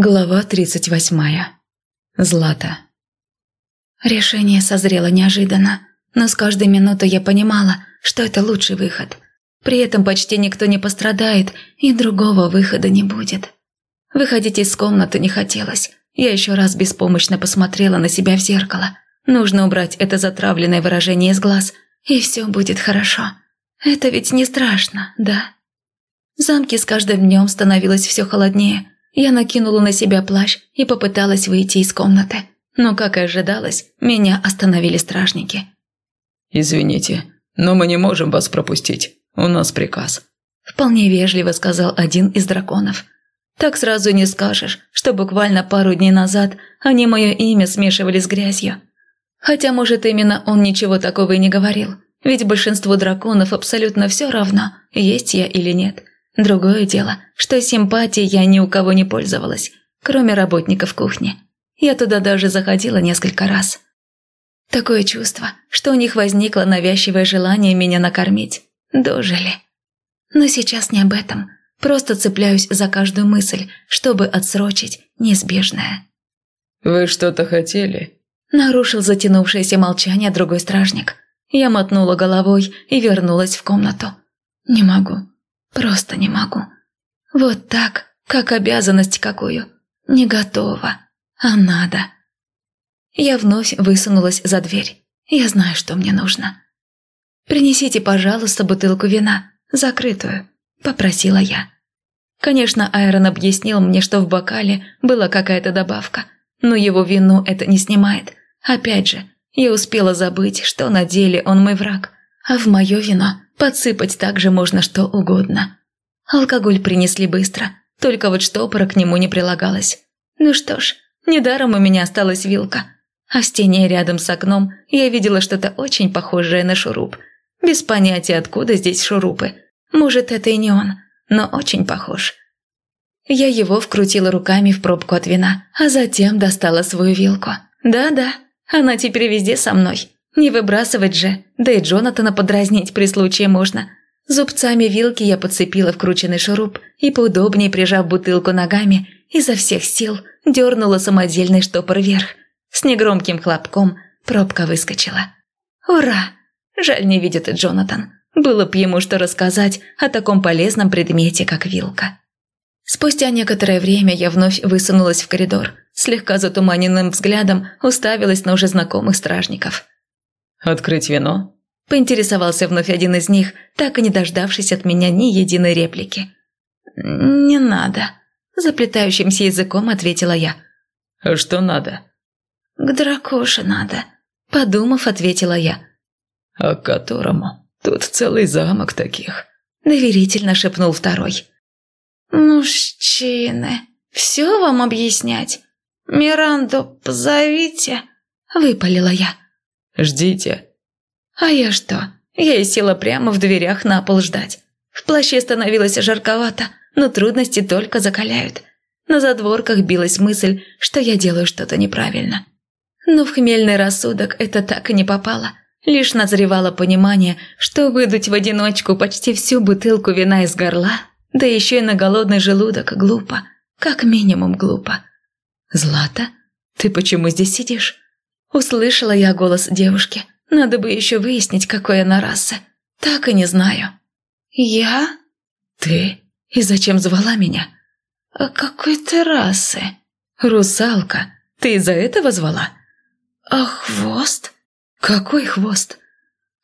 Глава тридцать восьмая. Злата. Решение созрело неожиданно, но с каждой минутой я понимала, что это лучший выход. При этом почти никто не пострадает, и другого выхода не будет. Выходить из комнаты не хотелось. Я еще раз беспомощно посмотрела на себя в зеркало. Нужно убрать это затравленное выражение из глаз, и все будет хорошо. Это ведь не страшно, да? В замке с каждым днем становилось все холоднее – я накинула на себя плащ и попыталась выйти из комнаты. Но, как и ожидалось, меня остановили стражники. «Извините, но мы не можем вас пропустить. У нас приказ», – вполне вежливо сказал один из драконов. «Так сразу не скажешь, что буквально пару дней назад они мое имя смешивали с грязью. Хотя, может, именно он ничего такого и не говорил, ведь большинству драконов абсолютно все равно, есть я или нет. Другое дело, что симпатией я ни у кого не пользовалась, кроме работников кухни. Я туда даже заходила несколько раз. Такое чувство, что у них возникло навязчивое желание меня накормить. Дожили. Но сейчас не об этом. Просто цепляюсь за каждую мысль, чтобы отсрочить неизбежное. «Вы что-то хотели?» Нарушил затянувшееся молчание другой стражник. Я мотнула головой и вернулась в комнату. «Не могу. Просто не могу. Вот так, как обязанность какую. Не готова, а надо. Я вновь высунулась за дверь. Я знаю, что мне нужно. «Принесите, пожалуйста, бутылку вина, закрытую», – попросила я. Конечно, Айрон объяснил мне, что в бокале была какая-то добавка, но его вину это не снимает. Опять же, я успела забыть, что на деле он мой враг, а в мое вино Подсыпать также можно что угодно. Алкоголь принесли быстро, только вот штопора к нему не прилагалось. Ну что ж, недаром у меня осталась вилка. А в стене рядом с окном я видела что-то очень похожее на шуруп. Без понятия, откуда здесь шурупы. Может, это и не он, но очень похож. Я его вкрутила руками в пробку от вина, а затем достала свою вилку. Да-да, она теперь везде со мной. Не выбрасывать же, да и Джонатана подразнить при случае можно. Зубцами вилки я подцепила вкрученный шуруп и, поудобнее прижав бутылку ногами, изо всех сил дернула самодельный штопор вверх. С негромким хлопком пробка выскочила. «Ура!» Жаль, не видит и Джонатан. Было б ему что рассказать о таком полезном предмете, как вилка. Спустя некоторое время я вновь высунулась в коридор, слегка затуманенным взглядом уставилась на уже знакомых стражников – «Открыть вино?» – поинтересовался вновь один из них, так и не дождавшись от меня ни единой реплики. «Не надо», – заплетающимся языком ответила я. «А что надо?» «К дракоше надо», – подумав, ответила я. «А к которому? Тут целый замок таких», – доверительно шепнул второй. «Мужчины, все вам объяснять? Миранду позовите», – выпалила я. Ждите». А я что? Я и села прямо в дверях на пол ждать. В плаще становилось жарковато, но трудности только закаляют. На задворках билась мысль, что я делаю что-то неправильно. Но в хмельный рассудок это так и не попало. Лишь назревало понимание, что выдуть в одиночку почти всю бутылку вина из горла, да еще и на голодный желудок, глупо. Как минимум глупо. «Злата, ты почему здесь сидишь?» Услышала я голос девушки. Надо бы еще выяснить, какой она расы. Так и не знаю. Я? Ты? И зачем звала меня? А какой ты расы? Русалка. Ты из-за этого звала? А хвост? Какой хвост?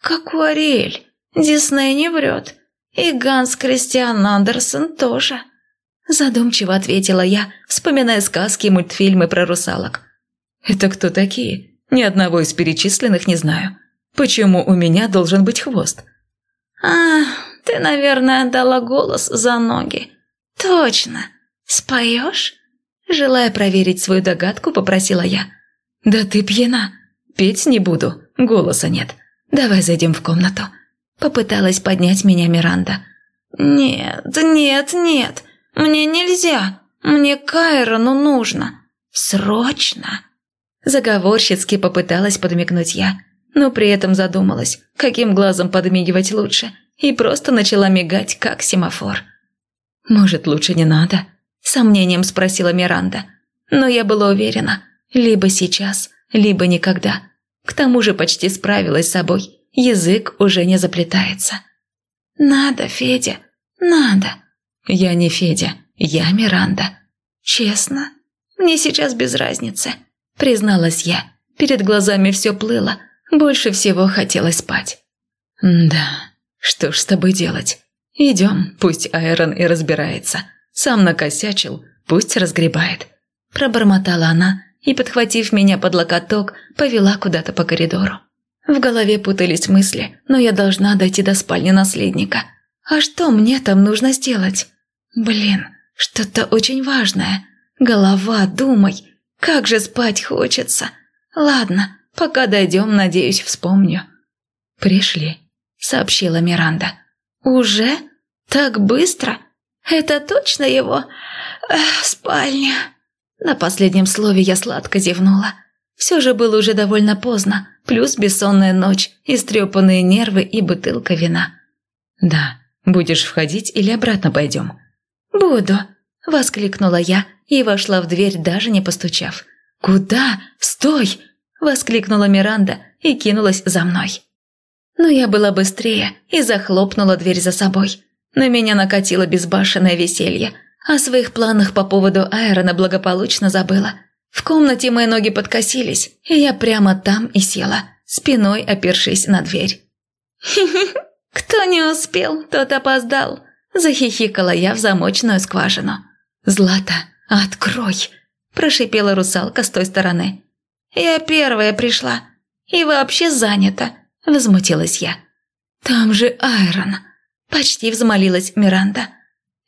Как у Ариэль. Дисней не врет. И Ганс Кристиан Андерсон тоже. Задумчиво ответила я, вспоминая сказки и мультфильмы про русалок. «Это кто такие?» Ни одного из перечисленных не знаю. Почему у меня должен быть хвост? А, ты, наверное, отдала голос за ноги. Точно. Споешь? Желая проверить свою догадку, попросила я. Да ты пьяна. Петь не буду, голоса нет. Давай зайдем в комнату. Попыталась поднять меня Миранда. Нет, нет, нет. Мне нельзя. Мне Кайрону нужно. Срочно. Заговорщицки попыталась подмигнуть я, но при этом задумалась, каким глазом подмигивать лучше, и просто начала мигать, как семафор. «Может, лучше не надо?» Сомнением спросила Миранда. Но я была уверена, либо сейчас, либо никогда. К тому же почти справилась с собой, язык уже не заплетается. «Надо, Федя, надо». «Я не Федя, я Миранда». «Честно, мне сейчас без разницы», – призналась я. Перед глазами все плыло, больше всего хотелось спать. «Да, что ж с тобой делать? Идем, пусть Айрон и разбирается. Сам накосячил, пусть разгребает». Пробормотала она и, подхватив меня под локоток, повела куда-то по коридору. В голове путались мысли, но я должна дойти до спальни наследника. А что мне там нужно сделать? Блин, что-то очень важное. Голова, думай, как же спать хочется. Ладно, пока дойдем, надеюсь, вспомню. Пришли, сообщила Миранда. Уже? Так быстро? Это точно его Эх, спальня? На последнем слове я сладко зевнула. Все же было уже довольно поздно, плюс бессонная ночь, истрепанные нервы и бутылка вина. «Да, будешь входить или обратно пойдем?» «Буду», – воскликнула я и вошла в дверь, даже не постучав. «Куда? Стой!» – воскликнула Миранда и кинулась за мной. Но я была быстрее и захлопнула дверь за собой. На меня накатило безбашенное веселье. О своих планах по поводу Айрона благополучно забыла. В комнате мои ноги подкосились, и я прямо там и села, спиной опершись на дверь. кто не успел, тот опоздал», – захихикала я в замочную скважину. «Злата, открой!» – прошипела русалка с той стороны. «Я первая пришла и вообще занята», – возмутилась я. «Там же Айрон!» – почти взмолилась Миранда.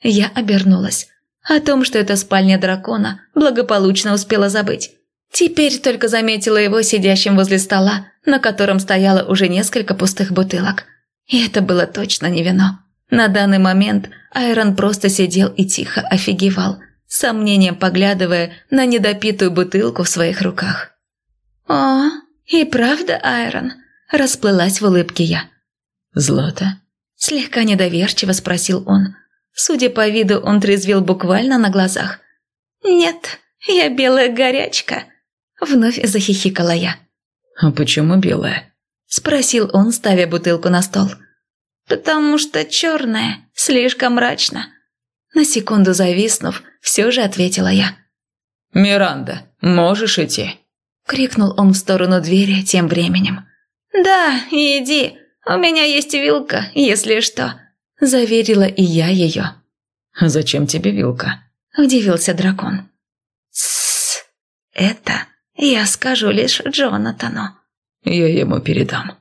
Я обернулась. О том, что это спальня дракона, благополучно успела забыть. Теперь только заметила его сидящим возле стола, на котором стояло уже несколько пустых бутылок. И это было точно не вино. На данный момент Айрон просто сидел и тихо офигевал, с сомнением поглядывая на недопитую бутылку в своих руках. «О, и правда, Айрон?» – расплылась в улыбке я. «Злата?» – слегка недоверчиво спросил он. Судя по виду, он трезвел буквально на глазах. «Нет, я белая горячка», – вновь захихикала я. «А почему белая?» – спросил он, ставя бутылку на стол. «Потому что черная, слишком мрачно». На секунду зависнув, все же ответила я. «Миранда, можешь идти?» – крикнул он в сторону двери тем временем. «Да, иди, у меня есть вилка, если что», – заверила и я ее. «Зачем тебе вилка?» – удивился дракон. «Тссс, это я скажу лишь Джонатану». «Я ему передам».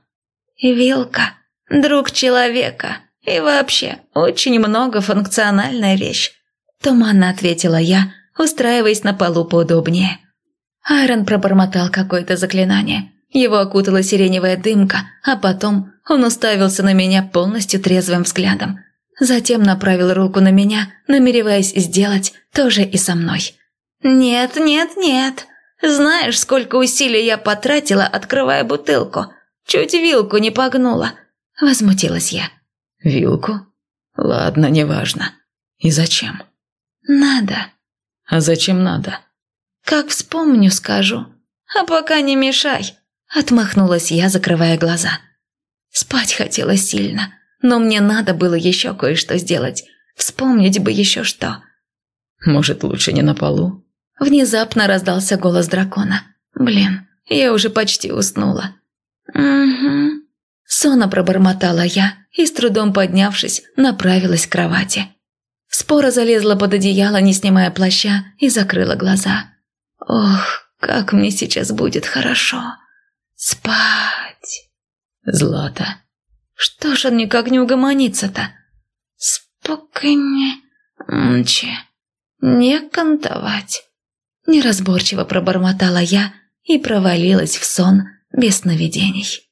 «Вилка – друг человека и вообще очень многофункциональная вещь», – туманно ответила я, устраиваясь на полу поудобнее. Айрон пробормотал какое-то заклинание. Его окутала сиреневая дымка, а потом он уставился на меня полностью трезвым взглядом. Затем направил руку на меня, намереваясь сделать то же и со мной. «Нет, нет, нет. Знаешь, сколько усилий я потратила, открывая бутылку? Чуть вилку не погнула». Возмутилась я. «Вилку? Ладно, неважно. И зачем?» «Надо». «А зачем надо?» «Как вспомню, скажу. А пока не мешай», – отмахнулась я, закрывая глаза. Спать хотелось сильно, но мне надо было еще кое-что сделать. Вспомнить бы еще что. «Может, лучше не на полу?» Внезапно раздался голос дракона. «Блин, я уже почти уснула». «Угу». Сонно пробормотала я и, с трудом поднявшись, направилась к кровати. Спора залезла под одеяло, не снимая плаща, и закрыла глаза. «Ох, как мне сейчас будет хорошо! Спать!» Злата. Что ж он никак не угомонится-то? Спокойнее, мчи, не кантовать. Неразборчиво пробормотала я и провалилась в сон без сновидений.